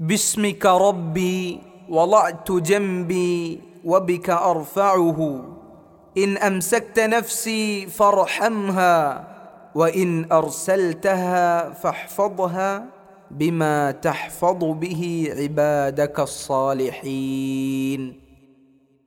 باسمك ربي وضعت جنبي وبك أرفعه. إن أمسكت نفسي فارحمها وإن أرسلتها فاحفظها بما تحفظ به عبادك الصالحين.